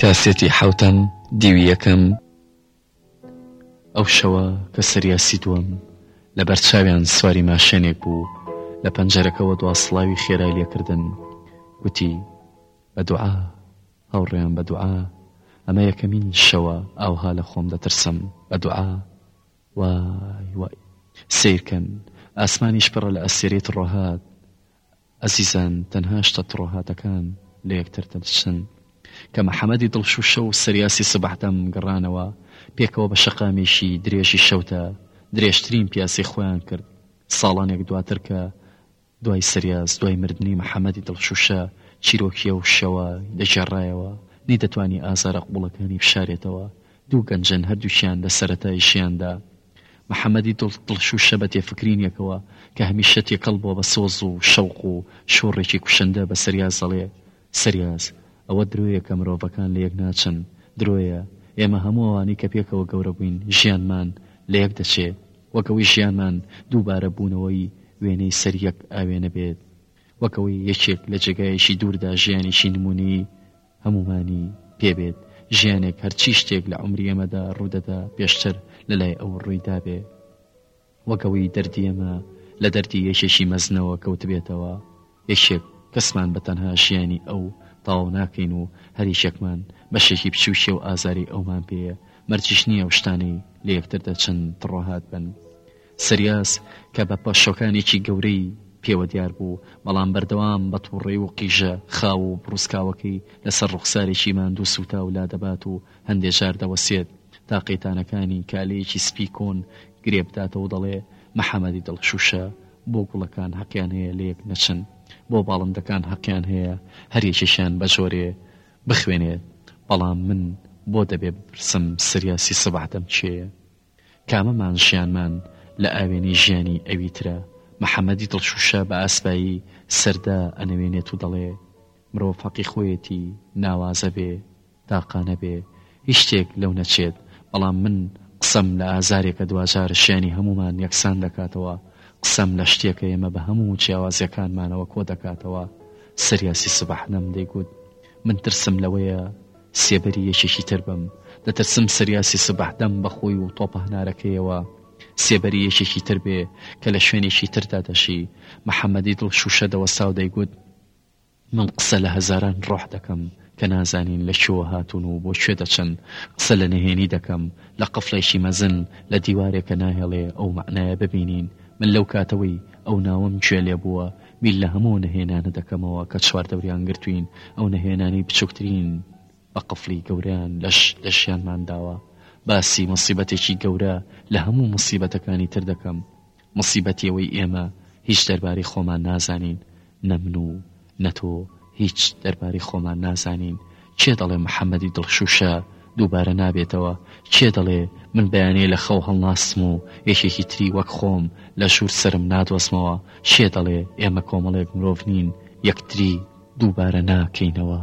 کاسێتی حەوتەم دیوی یەکەم ئەو شەوە کە سریاسی دووەم لە بەرچاویان سواری ماشێنێک بوو لە پەنجەرەکەوە دوا سڵاوی خێرای لێکردن گوتی بە دوعا هاوڕێیان بە دوعا ئەمە یەکەمین شەوە ئاوها لە خۆم دەترسم بە دوعا وای وای سیرکەن ئاسمانیش پڕە لە ئەسێریت ڕۆهات ئەزیزان تەنها شتە تڕۆهاتەکان لە یەکتر دەچن کە محمدی دڵ شوشە و سریاسی سبح دەم گەڕانەوە پێکەوە بە شەقامێکی درێژی شەوتە درێژترین پیاسی خۆیان کرد ساڵانێک دواتر کە دوای سریاس دوای مردنی محمدی دڵ شوشە چیرۆکی ئەو شەوە دەگێڕایەوە نەیدەتوانی ئازارە قوڵەکانی بشارێتەوە دوو گەنجن هەردووکیان لە سەرەتای ژیاندا محەمەدی دڵ دڵشووشە بە تێفکرینێکەوە کە هەمیشە تێکەڵ بووە بە سۆز و شەوق و شۆڕێکی کوشندە بە سریاس دەڵێ، سریاس، ئەوە درۆیە کە مرۆڤەکان لە یەک ناچن، درۆیە، ئێمە هەموو ئەوانەی کە پێکەوە گەورە بووین ژیانمان لە یەک دەچێ، وەک ئەوەی ژیانمان دووبارە بوونەوەی وێنەی سەر یەک ئاوێنە بێت، وەک ئەوەی یەکێک لە جێگایەکی دووردا ژیانێکی نموونەیی هەموومانی پێ بێت ژیانێک هەرچی شتێک لە عومری ئێمەدا ڕوودەدا پێشتر لە لای ئەو ڕووی دابێ وەک ئەوەی دەردی ئێمە لە دەردی یەکێکی مەزنەوە کەوتبێتەوە یەکێک کەسمان بە تەنها ژیانی ئەو تەواو ناکەین و هەریشێکمان بەشێکی بچووکێ و ئازاری ئەومان پێیە مەرجیش نییە و شتانەی لە یەکتر دەچن تڕۆهات بن سریاس کە بە پاشۆکانێکی گەورەی پێوە دیار بوو، بەڵام بەردەوام بە توڕەیی و قیژە خاو و بڕوسکاوەکەی لە سەر ڕوخسارێکی ماندوو سووتاو لادەبات و هەندێ جار دەوەستێت تا قەیتانەکانی کالەیەکی سپی کۆن گرێ بداتەوەو دەڵێ، محەمەدی دڵ شووشە، بۆ گوڵەکان هەقیان هەیە لە یەک نەچن، بۆ باڵندەکان هەقیان هەیە هەر یەکێکیان بە جۆرێ بخوێنێت، بەڵام من بۆ دەبێ بپرسم سریاسی سبەح دەم کێیە؟ کامەمان ژیانمان لە ئاوێنەی ژیانی ئەوی ترە، محەمەدی دڵشووشە بە ئاسپایی سەردا ئەنەوێنێت و دەڵێ، مرۆڤ هەقی خۆیەتی ناوازە بێ، تاقانە بێ، هیچ شتێک لەو نەچێت، بەڵام من قسەم لە ئازارێکە دواجار ژیانی هەموومان یەکسان دەکاتەوە، قسەم لە شتێکە ئێمە بە هەموو جیاوازییەکانمانەوە کۆ دەکاتەوە، سریاسی سبحنم دەیگوت، من ترسم لەوەیە، سێبەری یەکێکی تر بم دەترسم سریاسی سبح دەم بە خۆی و تۆپە هەنارەکەیەوە سێبەری یەکێکی تر بێ کە لە شوێنێکی تردا دەژی محەممەدی دڵ شوشە دەوەستا و دەیگوت من قسە لە هەزاران ڕۆح دەکەم کە نازانین لە کوێوە هاتوون و بۆ کوێ دەچن قسە لە نهێنی دەکەم لە قفڵێکی مەزن لە دیوارێکە ناهێڵێ ئەو مەعنایە ببینین من لەو کاتەوەی ئەو ناوەم گوێ لێ بووە بیر لە هەموو ئەو نەهێنانە دەکەمەوە کە چواردەوریان گرتووین، ئەو نەهێنانەی بچووکترین بە قفڵی گەورەیان لەش لەشیانمان داوە. باسی موسیبەتێکی گەورە لە هەموو موسیبەتەکانی تر دەکەم، موسیبەتی ئەوەی ئێمە هیچ دەربارەی خۆمان نازانین، نە من و نە تۆ هیچ دەربارەی خۆمان نازانین، کێ دەڵێ محەمەدی دڵشووشە دووبارە نابێتەوە، کێ دەڵێ من بەیانیی لە خەو هەڵناستم و یەکێکی تری وەک خۆم لە ژوور سەرم نادۆزمەوە، کێ دەڵێ ئێمە کۆمەڵێک مرۆڤ نین یەکتری دووبارە ناکەینەوە؟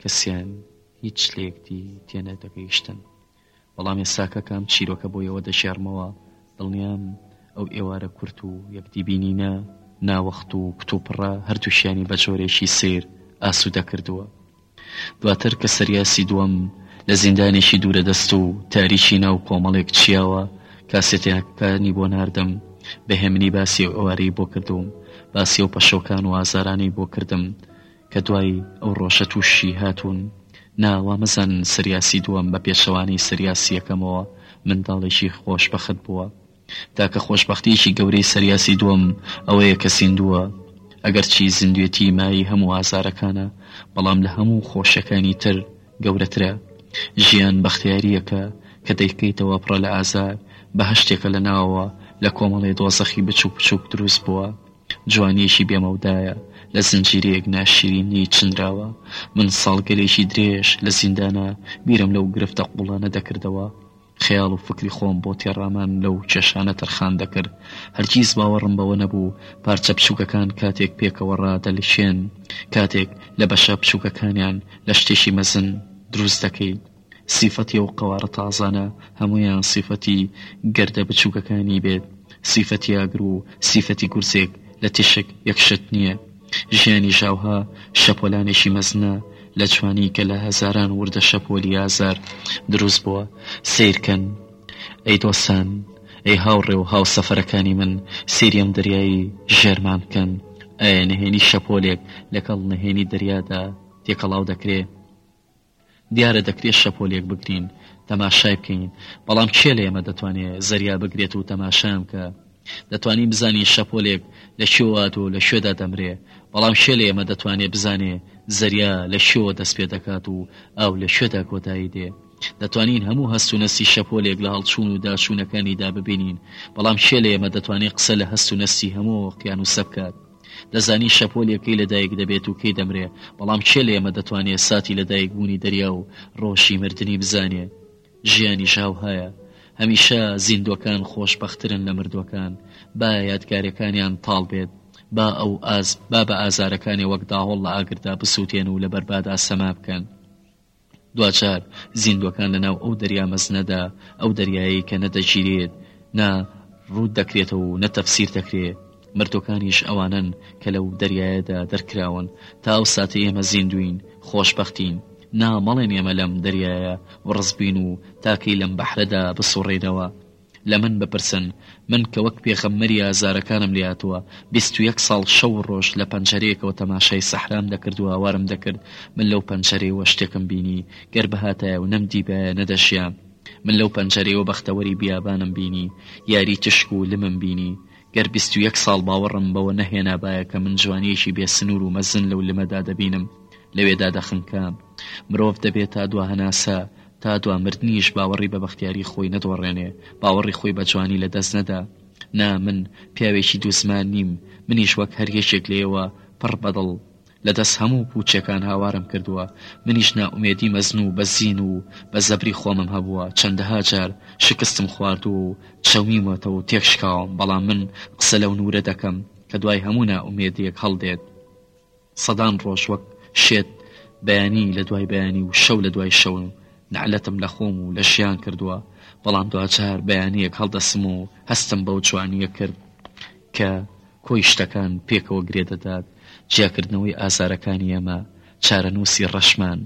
کەسیان هیچ لە یەکدی تێنەدەگەیشتن. بەڵام ئێستاکە کە ئەم چیرۆکە بۆ ئێوە دەشێڕمەوە دڵنیام ئەو ئێوارە کورت و یەکدی بینینە ناوەخت و کتوپڕە هەردووشیانی بە جۆرێکی سیر ئاسوودە کردووە دواتر کە سەریاسی دووەم لە زیندانێکی دوورە دەست و تاریکی ناو کۆمەڵێک چیاوە کاسێتەکانی بۆ ناردم بەهێمنی باسی ئەوارەی بۆ کردووم باسی و پەشۆکان و ئازارانەی بۆ کردم کە دوای ئەو ڕۆژە تووشی هاتوون، نا وا مەزانن سریاسی دووەم بە پێچەوانەی سریاسی یەکەمەوە منداڵێکی خۆشبەخت بووە، تاکە خۆشبەختییەکی گەورەی سریاسی دووەم ئەوەیە کە زیندووە، ئەگەرچی زیندوێتی مایەی هەموو ئازارەکانە، بەڵام لە هەموو خۆشیەکانی تر گەورەترە، ژیان بەختیارییەکە کە دەیکەیتەوە پڕە لە ئازار، بەهەشتێکە لە ناوەوە لە کۆمەڵێ دۆزەخی بچووک بچووک دروست بووە. جوانیەکی بێ مەودایە لە زنجیرەیەک ناشیرینی چنراوە، من ساڵگەلێکی درێژ لە زیندانا بیرم لەو گرفتە قوڵانە دەکردەوە، خەیاڵ و فکری خۆم بۆ تێڕامان لەو کێشانە تەرخان دەکرد، هەرگیز باوەڕم بەوە نەبوو پارچە بچوکەکان کاتێک پێکەوە ڕادەلکێن، کاتێک لە بەشە بچوکەکانیان لە شتێکی مەزن دروست دەکەیت، سیفەتی ئەو قەوارە تازانە هەموویان سیفەتی گەردە بچووکەکانی بێت، سیفەتی ئاگر و سیفەتی گورزێک لە تیشک یەک شت نییە. ژیانی ژاوها شەپۆلانێکی مەزنە لە جوانی کە لە هەزاران وردە شەپۆلی ئازار دروست بووە. سەیرکەن ئەی دۆستان، ئەی هاوڕێ و هاوسەفەرەکانی من، سەیری ئەم دەریای ژێرمان بکەن. ئایا نهێنی شەپۆلێک لەگەڵ نهێنی دەریادا تێکەڵاو دەکرێ؟ دیارە دەکرێت شەپۆلێک بگرین تەماشای بکەین بەڵام کێ لە ئێمە دەتوانێت زەریا بگرێت و تەماشایان بکە دەتوانین بزانین شەپۆلێک لە کوێوات و لە کوێدا دەمرێ بەڵام کێ لە ئێمە دەتوانێت بزانێ زەریا لە کوێوە دەست پێ دەکات و ئاو لە کوێدا کۆتایی دێ دەتوانین هەموو هەست و نەستی شەپۆلێک لە هەڵچوون و داچوونەکانیدا ببینین بەڵام کێ لە ئێمە دەتوانێت قسە لە هەست و نەستی هەموو ئۆقیانووسە بکات دەزانی شەپۆلێک کەی لەدایک دەبێت و کەی دەمرێ، بەڵام کێ لەئێمە دەتوانێ ساتی لەدایک بوونی دەریا و ڕۆژی مردنی بزانێ؟ ژیانیش هاوهایە. هەمیشە زیندووەکان خۆشبەخترن لە مردووەکان. با یادگارێکانیان تاڵ بێت. با ئەو ئاز با بە ئازارەکانێ وەک داهۆڵ لە ئاگردا بسووتێن و لەبەربادا سەما بکەن. دواجار زیندووەکان لە ناو ئەو دەریا مەزنەدا، ئەو دەریایەی کە نە دەگیرێت، نە ڕووت دەکرێتەوە و نە تەفسیر دەکرێت، مردووەکانیش ئەوانەن کە لەو دەریایەدا دەرکراون، تا ئەو ساتەی ئێمە زیندووین، خۆشبەختین، نا مەڵێن ئێمە لەم دەریایە وڕزبووین و تاکەی لەم بەحرەدا بسوڕێینەوە، لە من بپرسن، من کە وەک پێغەمبەری ئازارەکانم لێهاتووە، بیست و یەک ساڵ شەو و ڕۆژ لە پەنجەرەیەکەوە تەماشای سەحرام دەکرد و هاوارم دەکرد، من لەو پەنجەرەیەوە شتێکم بینی، گەر بهاتایە و نەمدیبایە نەدەژیام. من لەو پەنجەرەیەوە بەختەوەری بیابانم بینی، یاری تشک و لمم بینی. گەر بیست و یەک ساڵ باوەڕم بەوە نەهێنابایە کە من جوانییەکی بێ سنوور و مەزن لەو لمەدا دەبینم، لەوێدا دەخنکام. مرۆڤ دەبێتە دواهەناسە، تا دوا مردنیش باوەڕی بە بەختیاری خۆی نەدۆڕێنێ، باوەڕی خۆی بە جوانی لە دەست نەدا. نا، من پیاوێکی دوو زمان نیم، منیش وەک هەر یەکێک لە ئێوە پڕ بە دڵ، لە دەست هەموو پووچەکان هاوارم کردووە. منیش نائومێدی مەزن و بە زین و بە زەبری خۆمم هەبووە، چەندەها جار شکستم خواردووە و چەومیومەتەوە و تێک شکاوم، بەڵام من قسە لەو نوورە دەکەم کە دوای هەموو نائومێدییەک هەڵدێت. سەدان ڕۆژ وەک شێت بەیانی لە دوای بەیانی و شەو لە دوای شەو نەعلەتم لە خۆم و لە ژیان کردووە بەڵام دواجار بەیانیەک هەڵدەسم و هەستم بەو جوانیە کرد کە کۆی شتەکان پێکەوە گرێ دەدات جیاکردنەوەی ئازارەکانی ئەمە چارەنووسی ڕەشمان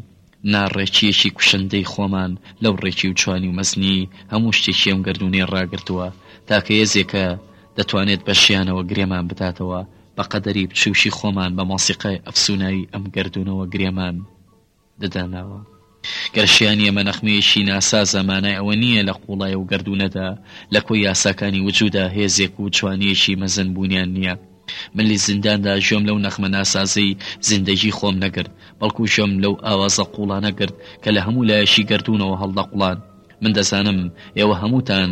ناڕێکییەکی کوشندەی خۆمان لەو ڕێکی و جوانی و مەزنی هەموو شتێکی ئەم گەردوونەی ڕاگرتووە، تاکە هێزێکە دەتوانێت بە ژیانەوە گرێمان بداتەوە، بە قەدەری بچووکی خۆمان بە مۆسیقای ئەفسووناوی ئەم گەردوونەوە گرێمان دداناوە. گەر ژیانی ئەمە نەغمەیەکی ناسازە، مانای ئەوە نییە لە قووڵای ئەو گەردوونەدا، لە کۆی یاساکانی وجوودا هێزێک و جوانییەکی مەزن بوونیان نییە، من لی زینداندا گوێم لەو نەغمە ناسازەی زیندەگی خۆم نەگرت، بەڵکو گوێم لەو ئاوازە قوڵانە گرت کە لە هەموو لایەکی گەردوونەوە هەڵدەقوڵان. من دەزانم ئێوە هەمووتان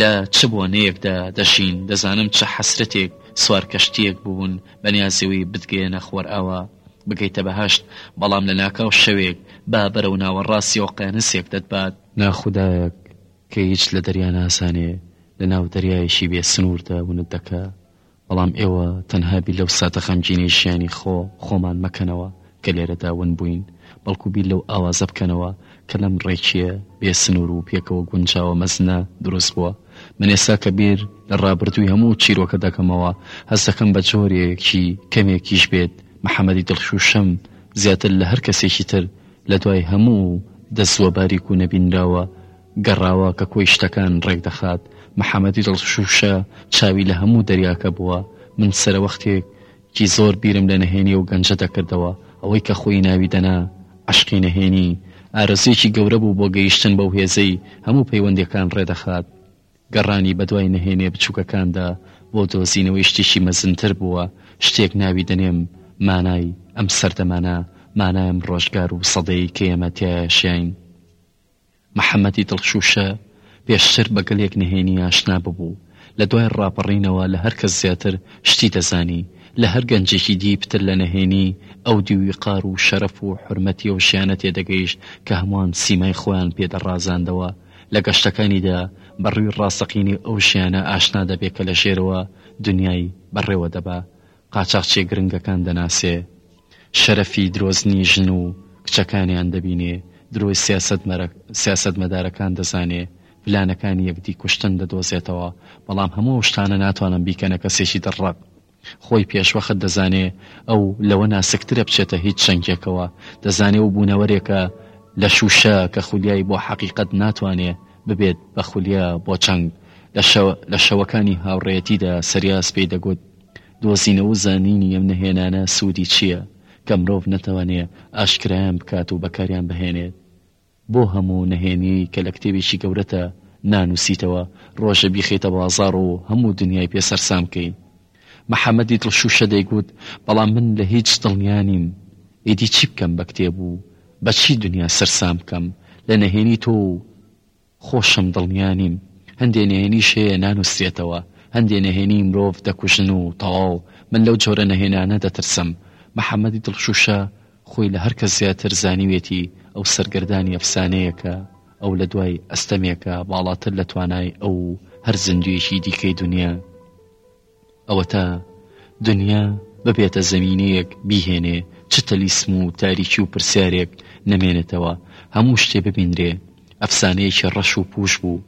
لە چ بۆنەیەکدا دەژین، دەزانم چ حەسرەتێک سوار کەشتییەک بوون بەنیازی ئەوەی بتگەیەنە خوەرئاوا بگەیتە بەهەشت، بەڵام لەناکاو شەوێک با بەرەو ناوەڕاستی ئۆقیانوسێک دەتبات، ناخودایەک کە هیچ لە دەریا نازانێ لە ناو دەریایەکی بێ سنووردا ونت دەکا، بەڵام ئێوە تەنها بیر لەو ساتە غەمگینەی ژیانی خۆ خۆمان مەکەنەوە کە لێرەدا ون بووین، بەڵکو بیر لەو ئاوازە بکەنەوە کە لەم ڕێکیە بێ سنوور و پێکەوە گونجاوە مەزنە دروست بووە. من ئێستا کە بیر لە ڕابردووی هەموو چیرۆکە دەکەمەوە، هەست دەکەم بە جۆرێکی کەمێکیش بێت محەمەدی دڵشووشم زیاتر لە هەر کەسێکی تر لە دوای هەموو ئەو دەزووە باریک و نەبینراوە گەڕاوە کە کۆی شتەکان ڕێک دەخات، محەمەدی دڵشووشە چاوی لە هەموو دەریاکە بووە، من سەرەوەختێک کی زۆر بیرم لە نەهێنی ئەو گەنجە دەکردەوە، ئەوەی کە خۆی ناوی دەنا عەشقی نەهێنی، ئارەزوویەکی گەورە بوو بۆ گەیشتن بەو هێزەی هەموو پەیوەندییەکان ڕێدەخات. گەڕانی بەدوای نهێنێ بچووکەکاندا بۆ دۆزینەوەی شتێکی مەزنتر بووە، شتێک ناوی دەنێم مانای ئەم سەردەمانە، مانای ئەم ڕۆژگار و سەدەیەی کە ئێمە تیایاشیاین. محەمەدی دڵشووشە پێشتر بە گەلێک نهێنی ئاشنا ببوو، لە دوای ڕاپەڕینەوە لە هەر کەس زیاتر شتی دەزانی، لە هەر گەنجێکی دی پتر لە نهێنی ئەو دی ویقار و شەرەف و حورمەتی ئەو ژیانە تێدەگەیشت کە هەمووان سیمای خۆیان پێ دەڕازاندەوە، لە گەشتەکانیدا بە ڕووی ڕاستەقینەی ئەو شیانە ئاشنا دەبێ کە لە ژێرەوە دنیای بەڕێوە دەبا، قاچاخچییە گرنگەکان دەناسێ، شەرەفی درۆزنی ژن و کچەکانیان دەبینێ، درۆی سیاسەتمەدارەکان دەزانێ، پلانەکانی یەکدی کوشتن دەدۆزێتەوە، بەڵام هەموو ئەو شتانە ناتوانن بیکەنە کەسێکی دڕڕەق. خۆی پێشوەخت دەزانێ ئەو لەوە ناسکترە بچێتە هیچ چنگێکەوە، دەزانێ ئەو بوونەوەرێکە لە شووشە کە خولیای بۆ حەقیقەت ناتوانێ ببێت بە خولیا بۆ چنگ. لە شەوەکانی هاوڕێیەتیدا سریاس پێی دەگوت، دۆزینەوە و زانینی ئەم نهێنانە سوودی چییە کە مرۆڤ نەتوانێ ئاشکرایان بکات و بەکاریان بهێنێت؟ بۆ هەموو نەهێنی کە لە کتێبێکی گەورەتا نانووسیتەوە، ڕۆژێ بیخەیتە بازاڕ و هەموو دنیای پێ سەرسام کەی؟ محەمەدی دڵشووشە دەیگوت، بەڵام من لە هیچ دڵنیا نیم، ئیدی چی بکەم بە کتێب و بە چی دنیا سەرسام بکەم؟ لە نەهێنی تۆ و خۆشم دڵنیا نیم. هەندێ نەهێنیش هەیە نانووسرێتەوە، هەندێ نەهێنی مرۆڤ دەکوژن و تەواو. من لەو جۆرە نەهێنانە دەترسم. محەمەدی دڵشووشە خۆی لە هەرکەس زیاتر زانیویەتی ئەو سەرگەردانی ئەفسانەیەکە، ئەو لە دوای ئەستەمێکە باڵاتر لە توانای ئەو و هەر زیندوویەکی دیکەی دونیا. ئەوەتا دونیا ببێتە زەمینەیەک بیهێنێ چ تەلیسم و تاریکی و پرسیارێک نەمێنێتەوە، هەموو شتێ ببینرێ ئەفسانەیەکی ڕەش و پووش بوو،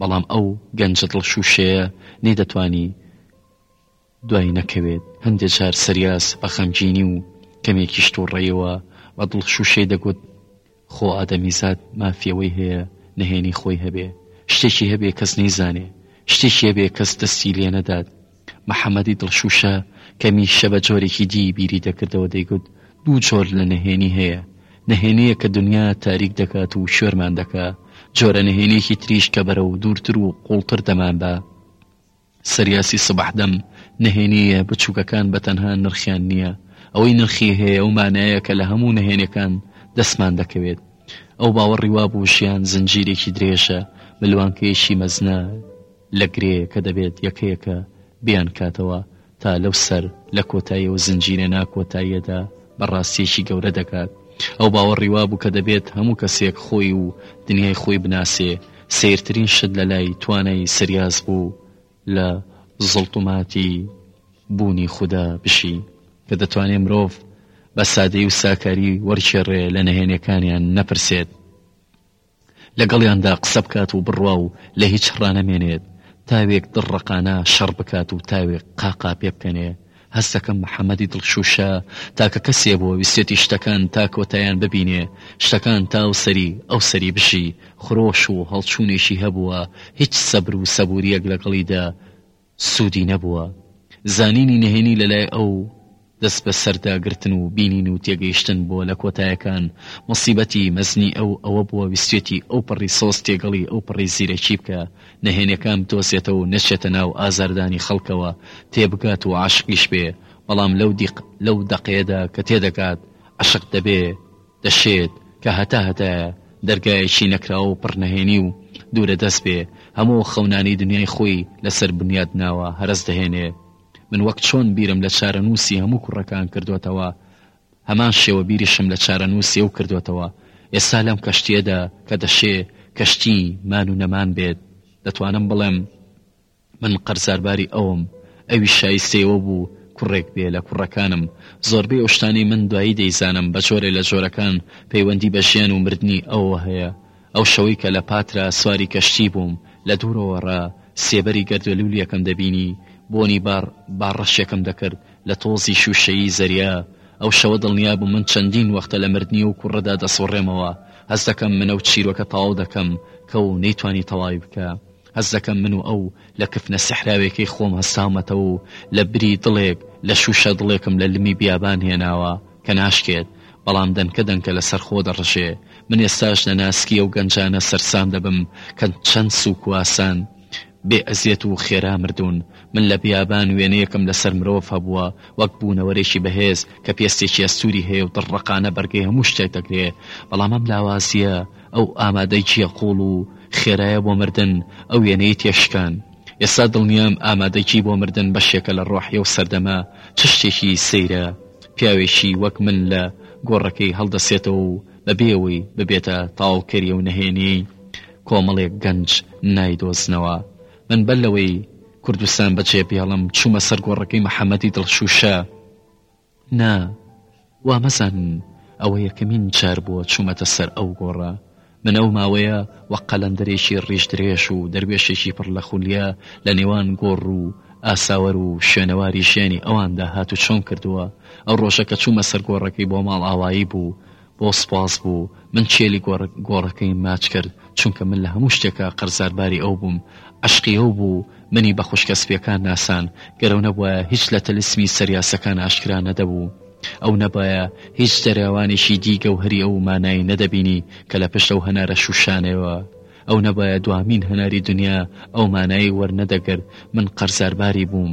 بەڵام ئەو گەنجە دڵشووشەیە نەیدەتوانی دوای نەکەوێت، هەندێ جار سریاس بە غەمگینی و کەمێکیش توڕەیەوە بە دڵخشوشەی دەگوت، خۆ ئادەمیزاد مافی ئەوەی هەیە نەهێنی خۆی هەبێ، شتێکی هەبێ کەس نەیزانێ، شتێکی هەبێ کەس دەستی لێنەدات. محەمەدی دڵشوشە کە میشە بە جۆرێکی دی بیری دەکردەوە دەیگوت، دوو جۆر لە نەهێنی هەیە، نەهێنییەک کە دنیا تاریک دەکات و کوێرمان دەکا، جۆرە نەهێنییەکی تریش کە بەرەو دوورتر و قووڵتر دەمانبا. سریاسی سبح دەم نهێنی یە بچوکەکان بەتەنها نرخیان نیە ئەوەی نرخی هەیە ئەو مانایە کە لە هەموو نهێنێکان دەستمان دەکەوێت ئەو باوەڕی وابوو ژیان زنجیرێکی درێژە ملوانکەیەکی مەزنە لە گرێ کە دەبێت یەکە یەکە بیانکاتەوە تا لەو سەر لە کۆتایی ئەو زنجیرە ناکۆتاییەدا بە ڕاستیەکی گەورە دەکات ئەو باوەڕی وابوو کە دەبێت هەموو کەسێک خۆی و دنیای خۆی بناسێ سەیرترین شت لە لای توانای سریاس بوو لە زڵتوماتی بوونی خودا بژی کە دەتوانێ مرۆڤ بە سادەی و ساکاری وەرچێڕێ لە نەهێنێکانیان نەپرسێت لەگەڵیاندا قسە بکات و بڕوا و لە هیچ ڕانەمێنێت تاوێک دڕڕەقانە شەڕ بکات و تاوێک قاقا پێ بکەنێ هەستەکەم محەمەدی دڵشووشە تاکە کەسێ بووە ویستێتی شتەکان تا کۆتایان ببینێ، شتەکان تا ئەو سەری ئەو سەری بژی، خرۆش و هەڵچوونێکی هەبووە، هیچ سەبر و سەبوورییەک لەگەڵیدا سوودی نەبووە. زانینی نهێنی لەلای ئەو، دەستبەسەرداگرتن و بینین و تێگەیشتن بووە لە کۆتایەکان، موسیبەتی مەزنی ئەو ئەوە بووە ویستێتی ئەوپەڕی سۆز تێگەڵی ئەوپەڕی زیرەکی بکا، نەهێنیەکان بتۆسێتەوەو نەچێتە ناو ئازاردانی خەڵکەوە تێبگات و عاشقیش بێ بەڵام لەو دیق لەو دەقەیەدا کە تێدەگات عەشق دەبێ دەشێت کە هەتا هەتایە دەرگایەکی نەکراوەو پڕ نەهێنی و دوورە دەست بێ هەموو ئەو خەونانەی دنیای خۆی لەسەر بنیات ناوە هەرەس دەهێنێ من وەک چۆن بیرم لە چارەنووسی هەموو کوڕەکان کردۆتەوە هەمان شێوە بیریشم لە چارەنووسی ئەو کردۆتەوە، ئێستا لەم کەشتییەدا کە دەشێ کەشتیی مان و نەمان بێت، دەتوانم بڵێم من قەرزارباری ئەوم، ئەویش شایستەی ئەوە بوو کوڕێک بێ لە کوڕەکانم. زۆربەی ئەو شتانەی من دوایی دەیزانم بە جۆرێ لە جۆرەکان پەیوەندی بە ژیان و مردنی ئەوەوە هەیە، ئەو شەوەی کە لە پاترا سواری کەشتی بووم، لە دوورەوە ڕە سێبەری گەردەلوولیەکم دەبینی، بۆنی بار بار ڕەشێکم دەکرد لە تۆزی شووشەیی زەریا، ئەو شەوە دڵنیا بووم من چەندین وەختە لە مردنی ئەو کوڕەدا دەسوڕێمەوە، هەست دەکەم من ئەو چیرۆکە تەواو دەکەم کە و نەیتوانی تەواوی بکا. هەست دەکەم من و ئەو لە کفنە سەحراوێکەی خۆم هەستاومەتەوە و لە بری دڵێک لە شووشە دڵێکم لە لمی بیابان هێناوە کە ناشکێت، بەڵام دەنکە دەنکە لەسەر خۆ دەڕژێ. من ئێستاش لە ناسکی ئەو گەنجانە سەرسام دەبم کە چەند سووک و ئاسان، بێ ئەزیەت و خێرا مردوون. من لە بیابان وێنەیەکم لەسەر مرۆڤ هەبووە وەک بوونەوەرێکی بەهێز کە پێستێکی ئەستووری هەیە و دڕڕەقانە بەرگەی هەموو شتێک دەگرێ، بەڵام ئەم لاوازییە، ئەو ئامادەگییە قووڵ و خێرایە بۆ مردن، ئەو وێنەی تێشکان. ئێستا دڵنیام ئامادەگی بۆ مردن بەشێکە لە ڕۆحی ئەو سەردەمە، چ شتێکی سەیرە پیاوێکی وەک من لە گۆڕەکەی هەڵدەسێتەوە و بەبێ ئەوەی ببێتە تاوڵکەری ئەو نەهێنییەی کۆمەڵێک گەنج نایدۆزنەوە. من بەر لەوەی کوردستان بەجێبهێڵم، چوومە سەر گۆڕەکەی محەمەدی دڵشووشە. نا، وا مەزانن، ئەوە یەکەمین جار بووە چوومەتە سەر ئەو گۆڕە. من ئەو ماوەیە وەک قەلەندەرێکی ڕیشدرێژ و دەروێشێکی پڕ لە خولیا لە نێوان گۆڕ و ئاساوەر و شوێنەواری ژیانی ئەواندا هاتوچۆم کردووە. ئەو ڕۆژە کە چوومە سەر گۆڕەکەی بۆ ماڵئاوایی بوو بۆ سوپاس بوو من کێلی گۆڕەکەیم ماچ کرد چونکە من لە هەموو شتێکا قەرزارباری ئەو بووم عەشقی ئەو بوو منی بە خوشکە سپیەکان ناسان گەرەو نەبوایە هیچ لە تەلیسمی سەریاسەکان ئاشکرا نەدەبوو ئەو نەبایە هیچ جەرەوانێکی دی گەوهەری ئەو مانایی نەدەبینی کە لە پشت ئەو هەنارە شوشانەوە ئەو نەبایە دوامین هەناری دنیا ئەو مانایی وەرنەدەگرت من قەرزارباری بووم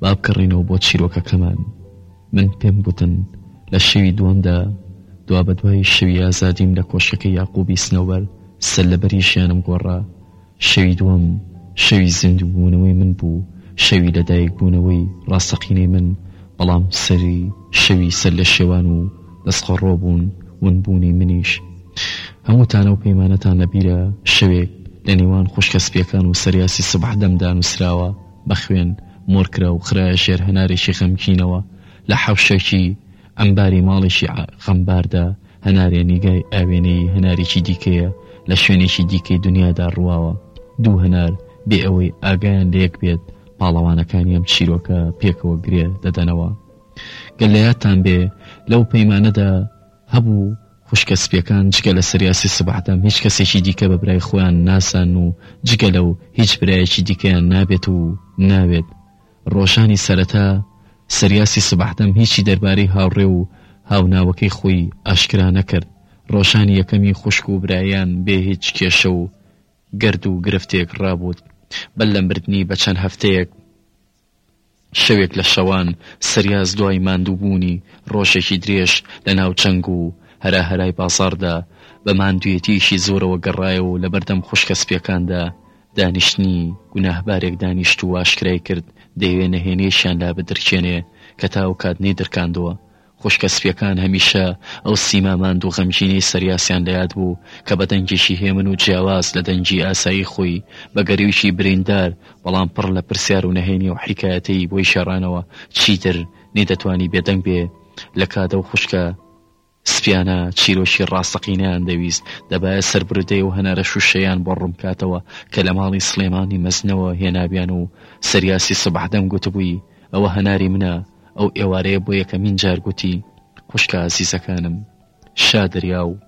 با بگەڕێینەوە بۆ چیرۆکەکەمان، من پێم گوتن لە شەوی دووەمدا، دوابەدوای شەوی ئازادیم لە کۆشکەکەی یاقوبی سنەوبەر، سەرلەبەری ژیانم گۆڕا. شەوی دووەم، شەوی زیندووبوونەوەی من بوو، شەوی لەدایکبوونەوەی ڕاستەقینەی من، بەڵام سەری شەوی سەرلێشێوان و دەستخۆڕۆبوون، ونبوونی منیش. هەمووتان ئەو پەیمانەتان لەبیرە، شەوێک لە نێوان خوشکە سپییەکان و سەریاسی سبح دەمدا نووسراوە، بە خوێن مۆر کرا و خرایە ژێر هەنارێکی غەمگینەوە، لە حەوشەکی عەمباری ماڵێکی غەمباردا، هەنارێ نیگای ئاوێنەیی هەنارێکی دیکەیە، لە شوێنێکی دیکەی دونیادا ڕواوە. دوو هەنار، بێ ئەوەی ئاگایان لە یەک بێت، پاڵەوانەکانی ئەم چیرۆکە پێکەوە گرێ دەدەنەوە. گەر لە یادتان بێ، لەو پەیمانەدا هەبوو، خوشکە سپیەکان جگە لە سریاسی سبحدم هیچ کەسێکی دیکە بە برای خۆیان نازان و جگە لەو هیچ برایەکی دیکەیان نابێت و ناوێت ڕۆژانی سەرەتا سریاسی سبحدم هیچی دەربارەی هاوڕێ و هاوناوەکەی خۆی ئاشکرا نەکرد ڕۆژانی یەکەمی خوشک و برایان بێ هیچ کێشە و گرد و گرفتێک ڕابوت بەر لە مردنی بە چەند هەفتەیەک شەوێک لە شەوان سریاس دوای ماندووبوونی ڕۆژێکی درێژ لە ناو جەنگ و هەراهەرای بازاڕدا، بە ماندووێتییەکی زۆرەوە گەڕایەوە و لەبەردەم خوشکە سپییەکاندا دانیشتنی گوناهبارێک دانیشت و ئاشکرای کرد دەیەوێ نەهێنییەکیان لابدرکێنێ کە تاوەکات نەیدرکاندووە خوشکە سپییەکان هەمیشە ئەو سیما ماند و غەمگینەی سەریاسیان لە یاد بوو کە بە دەنگێکی هێمن و جیاواز لە دەنگی ئاسایی خۆی، بە گەروویکی بریندار بەڵام پڕ لە پرسیار و نهێنی و حیکایەتیی بۆی شێڕانەوە، چیتر نەیدەتوانی بێدەنگ بێ لە کات ئەو خوشکە سپییانە چیرۆکی ڕاستەقینەیان دەویست، دەبایە سەربرودەی ئەو هەنارە شووشەیان بۆ ڕوون بکاتەوە کە لە ماڵی سڵێمانی مەزنەوە هێنابیان و سەریاسی سبەح دەم گوتبووی، ئەوە هەناری منە، ئەو ئێوارەیە بۆ یەکەمین جار گوتی خوشکە ئازیزەکانم شا دەریا و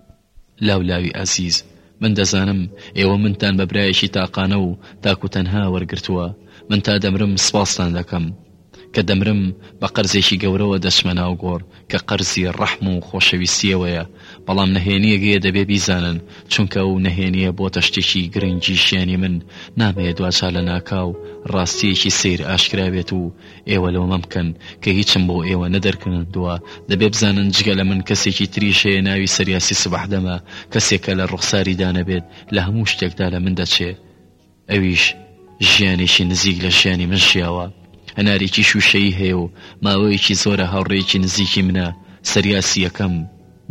لاولاوی ئازیز من دەزانم ئێوە منتان بە برایەکی تاقانە و تاک و تەنها وەرگرتووە من تا دەمرم سپاستان دەکەم کە دەمرم بە قەرزێکی گەورەوە دەچمە ناو گۆڕ کە قەرزی ڕەحم و خۆشەویستیەوەیە بەڵام نەهێنیەگەیە دەبێ بیزانن چونکە ئەو نەهێنیە بۆتە شتێکی گرنگی ژیانی من نامەیە دواجار لە ناکاو ڕاستیەکی سەیر ئاشکرا بێت و ئێوە لۆ مە بکەن کە هیچم بۆ ئێوە نەدەرکردووە، دەبێ بزانن جگە لە من کەسێکی تریش هەیە ناوی سریاسی سبح دەمە، کەسێکە لە ڕوخساریدا نەبێت لە هەموو شتێکدا لە من دەچێ. ئەویش ژیانێکی نزیک لە ژیانی من ژیاوە. هەنارێکی شووشەیی هەیە و ماوەیەکی زۆرە هاوڕێیەکی نزیکی منە، سریاسی یەکەم،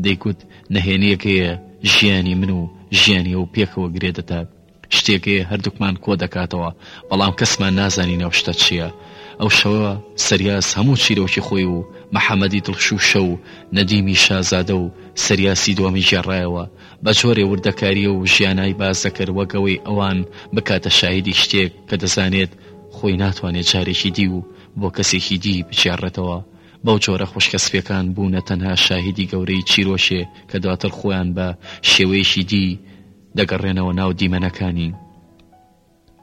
دەیگوت نەهێنییەک هەیە ژیانی من و ژیانی ئەو پێکەوە گرێ دەدات. شتێک هەیە هەردووکمان کۆ دەکاتەوە، بەڵام کەسمان نازانین ئەو شتە چییە. ئەو شەوە سەریاس هەموو چیرۆکی خۆی و محەمەدی دڵشووشە و نەدیمی شازادە و سەریاسی دۆمی گێڕایەوە، بە جۆرێ وردەکاریی و ژیانای بازدەکرد وەک ئەوەی ئەوان بکاتە شاهیدی شتێک کە دەزانێت خۆی ناتوانێت جارێکی دی و بۆ کەسێکی دی بگێڕێتەوە. بەو جۆرە خوشکە سپییەکان بوونە تەنها شاهیدی گەورەی چیرۆکێک کە دواتر خۆیان بە شێوەیەکی دی دەگەڕێنەوە ناو دیمەنەکانی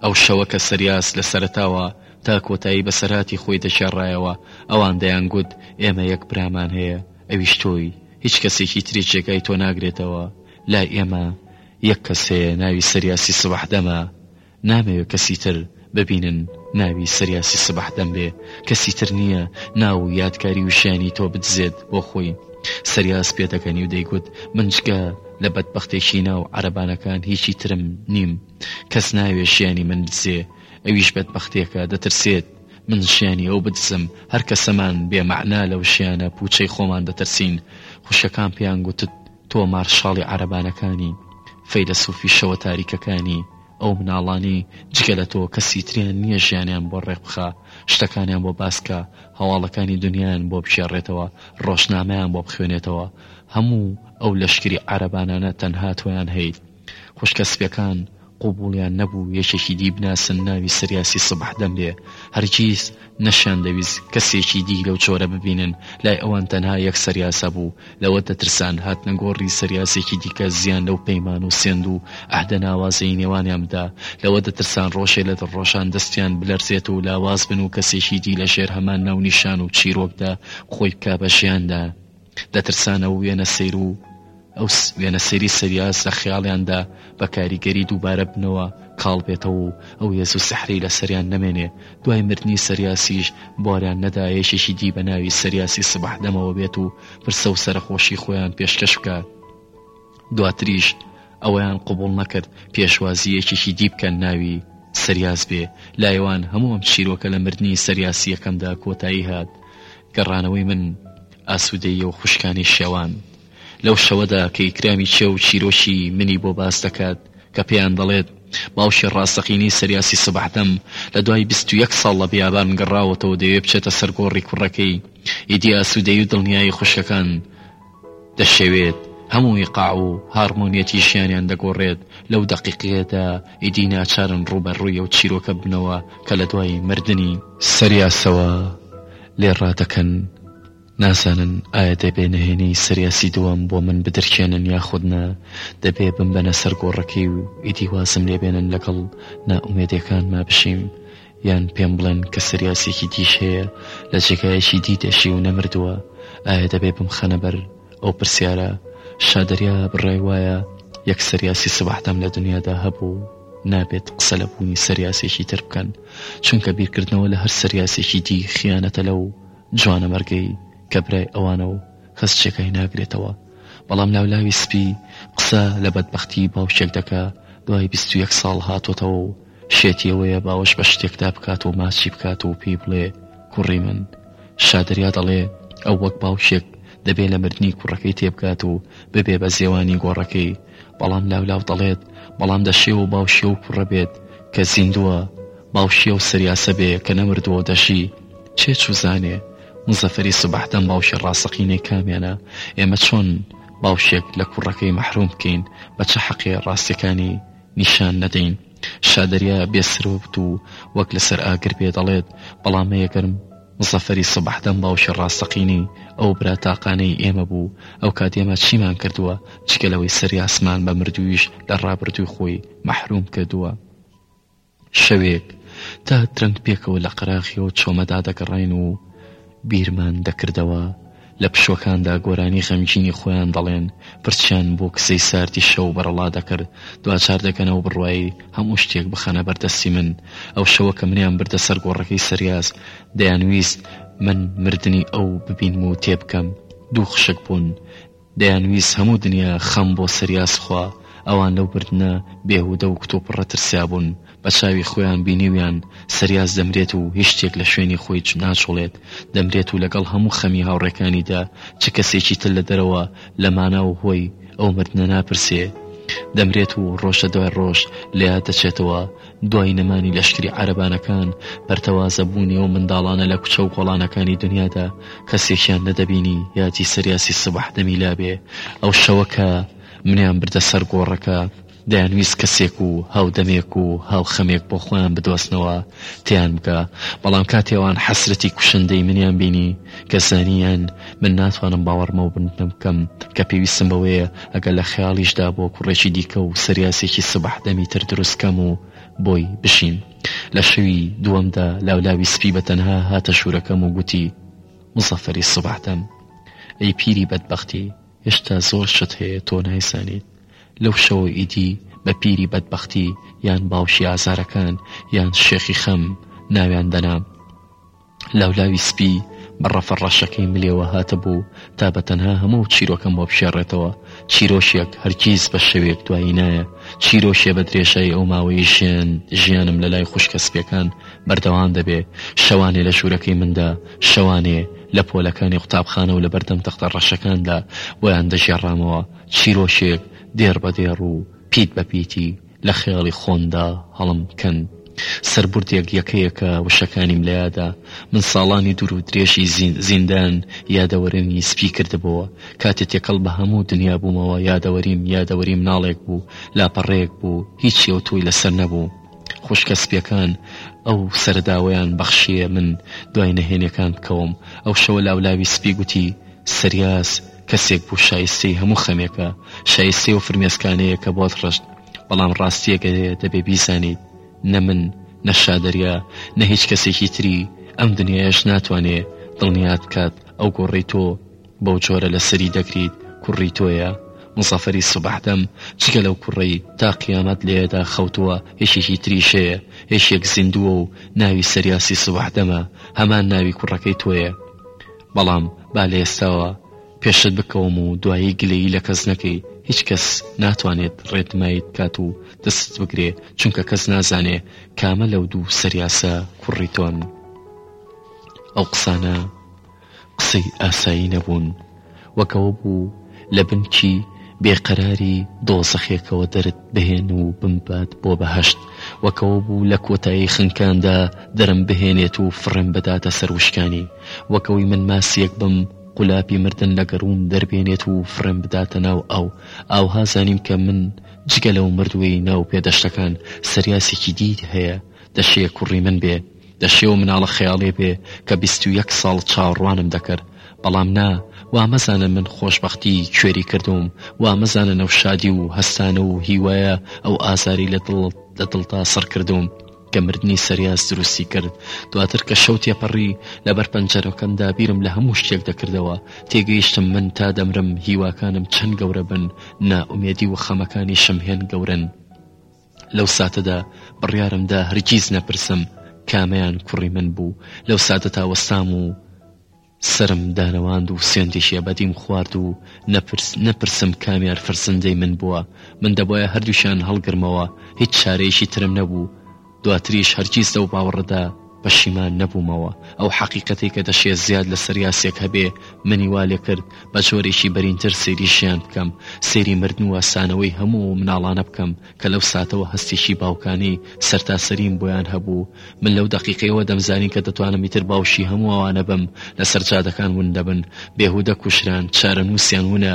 ئەو شەوە کە سریاس لە سەرەتاوە تا کۆتایی بەسەرهاتی خۆی دەگێڕایەوە، ئەوان دەیانگوت ئێمە یەک برامان هەیە ئەویش تۆی، هیچ کەسێکی تری جێگای تۆ ناگرێتەوە، لای ئێمە یەک کەس هەیە ناوی سریاسی سبەحدەمە، نامەوێ کەسی تر ببینن ناوی سریاسی سبح دەم بێ کەسی تر نییە ناو و یادگاری و ژیانی تۆ بدزێت بۆ خۆی سریاس پێ دەکەنی و دەیگوت من جگە لە بەدبەختێکی ناو عەرەبانەکان هیچی ترم نیم کەس ناوێ ژیانی من بدزێ ئەویش بەدبەختێکە دەترسێت من ژیانی ئەو بدزم هەر کەسەمان بێ مەعنا لەو ژیانە پوچەی خۆمان دەترسین خوشکەکان پێیان گوتت تۆ مارشاڵی عەرەبانەکانی، فەیلەسوفی شەوە تاریکەکانی، ئەو مناڵانەی جگە لە تۆ کەسی تریان نییە ژیانیان بۆ ڕێک بخا، شتەکانیان بۆ باس بکا، هەواڵەکانی دونیایان بۆ بگێڕێتەوە، ڕۆژنامەیان بۆ بخوێنێتەوە. هەموو ئەو لەشکری عەرەبانانە تەنها تۆیان هەیت. خوشکە سپیەکان قوبوڵیان نەبوو یەکێکی دی بناسن ناوی سریاسی سبح دەم بێ هەرگیز نەشیان دەویست کەسێکی دی لەو چۆرە ببینن لای ئەوان تەنها یەک سریاس هەبوو لەوە دەترسان هاتنە گۆڕی سریاسێکی دیکە زیان لەو پەیمان و سێند و ئەهدە ناوازەی نێوانیان بدا لەوە دەترسان ڕۆژێ لە دڵڕۆشان دەستیان بلەرزێت و لاواز بن و کەسێکی دی لە ژێر هەمان ناونیشان و چیرۆکدا خۆی بکا بە ژیاندا دەترسان ئەو وێنە سەیر و ئەو وێنە سەیری سریاس لە خەیاڵیاندا بە کاریگەری دووبارە بنەوە کاڵ بێتەوە و ئەو هێز و سحری لە سەریان نەمێنێ دوای مردنی سریاسیش بواریان نەدا یەکێکی دی بە ناوی سریاسی سبح دەمەوە بێت و پرسە و سەرەخۆشی خۆیان پێشکەش بکات دواتریش ئەوەیان قبول نەکرد پێشوازی یەکێکی دی بکەن ناوی سریاس بێ لایوان هەموو ئەم چیرۆکە لە مردنی سریاسی یەکەمدا کۆتایی هات گەڕانەوەی من ئاسوودەیی و خوشکانی شێوان لەو شەوەدا کە ئیکرامی کێو چیرۆکی منی بۆ باس دەکات کە پێیان دەڵێت باوکی ڕاستەقینەی سەریاسی سبحدەم لە دوای بیست و یەک ساڵ لە بیابان گەڕاوەتەوە دەیەوێت بچێتە سەر گۆڕی کوڕەکەی ئیدی ئاسوودەیی و دڵنیایی خوشکەکان دەشێوێت هەموو ئیقاع و هارمۆنیەتی ژیانیان دەگۆڕێت لەو دەقیقەیەدا ئیدی ناچارن ڕووبەڕووی ئەو چیرۆکە ببنەوە کە لە دوای مردنی سەریاسەوە لێ ڕادەکەن نازانن ئایا دەبێ نهێنی سریاسی دووەم بۆ من بدرکێنن یاخود نا، دەبێ بمبەنە سەر گۆڕەکەی و ئیدی وازم لێ بێنن لەگەڵ نائومێدیەکانما بژیم، یان پێم بڵێن کە سریاسێکی دیش هەیە لە جێگایەکی دی دەژی و نەمردووە، ئایا دەبێ بمخەنە بەر ئەو پرسیارە؟ شادریا بڕای وایە یەک سریاسی سبحدەم لە دنیادا هەبووە و نابێت قسە لە بوونی سریاسێکی تر بکەن، چونکە بیرکردنەوە لە هەر سریاسێکی دی خیانەتە لەو جوانەمەرگەی کە برای ئەوانە و کەس چێکای ناگرێتەوە بەڵام لاولاوی سپی قسە لە بەدبەختی باوکێک دەکا دوای بیست و یەک ساڵ هاتۆتەوە و شێتیەوەیە باوەش بە شتێکدا بکات و ماچی بکات و پێی بڵێ کوڕی من شادریا دەڵێ ئەو وەک باوکێک دەبێ لە مردنی کوڕەکەی تێبگات و ببێ بە زێوانی گۆڕەکەی بەڵام لاو لاو دەڵێت بەڵام دەشێ و باوشێ و کوڕە بێت کە زیندووە، باوشێ و سریاسە بێ کە نەمردووە و دەژی، چێ چوزانێ موزەفەری سبەحدەم باوشی ڕاستەقینەی کامیانە، ئێمە چۆن باوشێک لە کوڕەکەی مەحروم بکەین، بە چ حەقێ ڕاستیەکانی نیشان نەدەین؟ شادەریا بێ سروبت و وەک لەسەر ئاگر پێ دەڵێت، بەڵام مەیەگەرم مزەفەری سبح دەم باوکی ڕاستەقینەی ئەو برا تاقانەی ئێمە بوو، ئەو کات ئێمە چیمان کردووە جگە لەوەی سەر یاسمان بە مردوویش لە ڕابردووی خۆی مەحروم کردووە. شەوێک تا درەنگ پێکەوە لە قەراخییەوە چۆمەدا دەگەڕاین و بیرمان دەکردەوە لە پشووەکاندا گۆرانی غەمگینی خۆیان دەڵێن، پرچیان بۆ کزەی ساردی شەو بەرەڵا دەکرد، دواجار دەگەنە و بڕوایی هەموو شتێک بخەنە بەر دەستی من. ئەو شەوە کە منیان بردە سەر گۆڕەکەی سەریاس، دەیانویست من مردنی ئەو ببینم و تێبگەم. دوو خشک بوون. دەیانویست هەموو دنیا خەم بۆ سەریا سخوا ئەوان لەو بردنە بێهودە و کتوپڕە ترسیابوون بە چاوی خۆیان بینیویان سەریاس دەمرێت و هیچ شتێک لە شوێنی خۆی جناچڵێت دەمرێت و لەگەڵ هەموو خەمی هاوڕێکانیدا چ کەسێکی تر لە دەرەوە لە مانا و هۆی ئەو مردنە ناپرسێ دەمرێت و ڕۆژە دوای ڕۆژ لە یاد دەچێتەوە دوای نەمانی لەشکری عەرەبانەکان، پەرتەوازە بوونی ئەو منداڵانە لە کوچە و کۆڵانەکانی دنیادا، کەسێکیان نەدەبینی یادی سریاسی سوبح دەمیلابێ، ئەو شەوە کە منیان بردە سەر گۆڕەکە، دەیانویست کەسێک و هاودەمێک و هاوخەمێک بۆ خۆیان بدۆزنەوە تێیان بگا، بەڵام کاتێ ئەوان حەسرەتی کوشندەی منیان بینی، کە زانیان من ناتوانم باوەڕمە و بنتنە بکەم، کە پێویستم بەوەیە ئەگەر لە خەیاڵیشدا بۆ کوڕێکی دیکە و سریاسێکی سبح دەمی تر دروست کەم و بۆی بژیم. لە شەوی دووەمدا لاولاوی سپی بە تەنها هاتە ژوورەکەم و گوتی، موزەفەری سبح دەم، ئەی پیری بەدبەختی، هێشتا زۆر شت هەیە تۆ نایزانیت. لەو شەوە ئیدی بە پیری بەدبەختی یان باوکی ئازارەکان یان شێخی خەم ناویان دەنام. لاولاوی سپی بە ڕەفە ڕەشەکەی ملێوە هاتە بۆ تا بە تەنها هەموو چیرۆکەم بۆ بشێڕێتەوە، چیرۆشێک هەرگیز بە شەوێک دوایی نایە، چیرۆشێ بە درێژای ئەو ماوەی ژێن ژیانم لە لای خوشکە سپیەکان بەردەوام دەبێ، شەوانێ لە ژوورەکەی مندا، شەوانێ لە پۆلەکانی قوتابخانە و لە بەردەم تەختە ڕەشەکاندا بۆیان دەگێڕامەوە، چیرۆشێک دێڕ بە دێڕ و پیت بە پیتی. لە خەیاڵی خۆمدا هەڵم کەند سەربوردێک یەکەیەکە وشەکانیم لە یادا من ساڵانی دوور و درێژی زیندان یادەوەرێمی سپی کردبۆوە کاتێ تێکەڵ بە هەموو دنیا بوومەوە یادەوەریم یادەوەری مناڵێک بوو لاپەڕەیەک بوو هیچ یەو تۆی لەسەر نەبوو خوشکە سپیەکان ئەو سەرداوەیان بەخشیە من دوای نەهێنیەکان بکەوم ئەو شەوە لاولاوی سپی گوتی سریاس کەسێک بوو شایستەی هەموو خەمێکە، شایستەی ئەو فرمێسکانەیە کە بۆت ڕشت، بەڵام ڕاستییەکە هەیە دەبێ بیزانیت، نە من، نە شادەریا، نە هیچ کەسێکی تری ئەم دنیایەش ناتوانێ دڵنیات کات ئەو گۆڕەی تۆ بەو جۆرە لە سەری دەگریت کوڕی تۆیە، موزەفەری سوبحدەم، جگە لەو کوڕەی تا قیامەت لێیەدا خەوتووە یەکێکی تریش هەیە، یەکێک زیندووە و ناوی سەریاسی سوبحدەمە، هەمان ناوی کوڕەکەی تۆیە. بەڵام با لە ئێستاوە پێشت بکەوم و دوایی گلەیی لە کەس نەکەی هیچ کەس ناتوانێت ڕێتمایت بکات و دەستت بگرێ چونکە کەس نازانێ کامە لەو دوو سەریاسە کوڕی تۆن ئەو قسانە قسەی ئاسایی نەبوون وەک ئەوە بوو لە بنکی بێ قەراری دۆزەخێکەوە دەرت بهێن و بمبات بۆ بەهەشت وەک ئەوە بوو لە کۆتایی خنکاندا دەرم بهێنێت و فڕێم بداتە سەر وشکانی وەک ئەوەی من ماسیەک بم قولاپی مردن لە گەڕووم دەربێنێت و فڕێم بداتە ناو ئاو ئاوها زانیم کە من جگە لەو مردووەی ناو پێدەشتەکان سەریاسێکی دیت هەیە دەشێ کوڕی من بێ، دەشێ و مناڵە خەیاڵێ بێ کە بیست و یەک ساڵ چاوەڕوانم دەکرد، بەڵام نا، وا مەزانن من خۆشبەختی کوێری کردووم، وا مەزانن ئەو شادی و هەستانە و هیوایە، ئەو ئازاری لە دڵ، لە دڵتا سڕ کردووم کە مردنی سەریاس دروستی کرد. دواتر کە شەو تێپەڕی، لە بەر پەنجەرەکەمدا بیرم لە هەموو شتێک دەکردەوە، تێگەیشتم من تا دەمرم هیواکانم چەند گەورە بن، نائومێدی و خەمەکانیشم هێند گەورەن. لەو ساتەدا بڕیارم دا هەرگیز نەپرسم کامەیان کوڕی من بوو، لەو ساتەتا وەستام و سەرم دانەواند و سوێندیشی ئەبەدیم خوارد و نەپرس نەپرسم کامیار فرزندەی من بووە، من دەبوایە هەردووکیان هەڵگرمەوە، هیچ چارەیەکی ترم نەبوو، دواتریش هەرگیز لەو باوەڕەدا. پەشیمان نەبوومەوە، ئەو حەقیقەتەی کە دەشێ زیاد لە سریاسێک هەبێ، منی وا لێ کرد بە جۆرێکی بەرینتر سەیری ژیان بکەم، سەیری مردن و وەستانەوەی هەموو ئەو مناڵانە بکەم کە لەو ساتەوە هەستێکی باوکانەی سەرتاسەریم بۆیان هەبوو. من لەو دەقیقەیەوە دەمزانی کە دەتوانم ئیتر باوکی هەموو ئەوانە بم، لەسەر جادەکان ون دەبن، بێهودە کوژران، چارەنووسیان ونە،